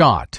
shot.